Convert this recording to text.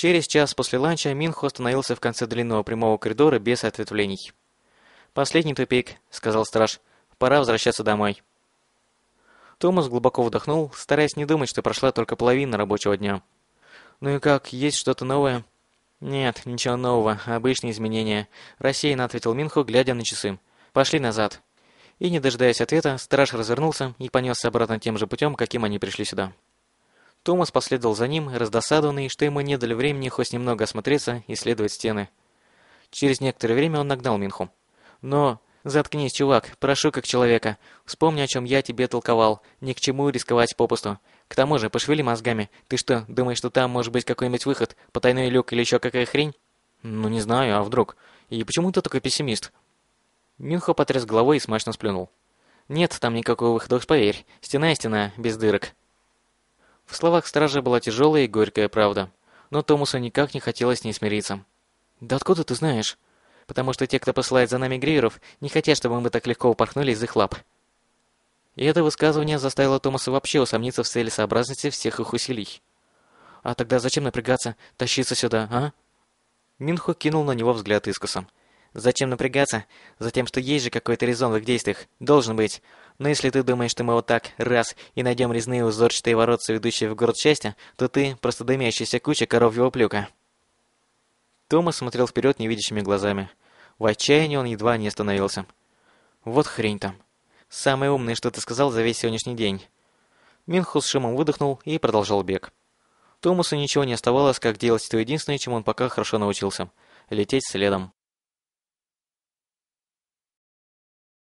Через час после ланча Минхо остановился в конце длинного прямого коридора без ответвлений. «Последний тупик», — сказал страж. «Пора возвращаться домой». Томас глубоко вдохнул, стараясь не думать, что прошла только половина рабочего дня. «Ну и как, есть что-то новое?» «Нет, ничего нового, обычные изменения», — рассеянно ответил Минхо, глядя на часы. «Пошли назад». И, не дожидаясь ответа, страж развернулся и понесся обратно тем же путем, каким они пришли сюда. Томас последовал за ним, раздосадованный, что ему не дали времени хоть немного осмотреться и исследовать стены. Через некоторое время он нагнал Минху. «Но... Заткнись, чувак, прошу как человека. Вспомни, о чем я тебе толковал. Ни к чему рисковать попусту. К тому же, пошевели мозгами. Ты что, думаешь, что там может быть какой-нибудь выход? Потайной люк или еще какая хрень? Ну, не знаю, а вдруг? И почему ты такой пессимист? Минхо потряс головой и смачно сплюнул. Нет там никакого выхода, уж поверь. Стена и стена, без дырок. В словах стража была тяжелая и горькая правда. Но Томусу никак не хотелось с ней смириться. «Да откуда ты знаешь?» «Потому что те, кто посылает за нами гриеров, не хотят, чтобы мы так легко упорхнули из их лап». И это высказывание заставило Томаса вообще усомниться в целесообразности всех их усилий. «А тогда зачем напрягаться, тащиться сюда, а?» Минхо кинул на него взгляд искоса. Зачем напрягаться? Затем, что есть же какой-то резон в их действиях. Должен быть. Но если ты думаешь, что мы вот так, раз, и найдем резные узорчатые воротца, ведущие в город счастья, то ты просто дымящаяся куча коровьего плюка. Томас смотрел вперед невидящими глазами. В отчаянии он едва не остановился. Вот хрень там. Самое умное, что ты сказал за весь сегодняшний день. Минхус шумом выдохнул и продолжал бег. Томасу ничего не оставалось, как делать то единственное, чему он пока хорошо научился — лететь следом.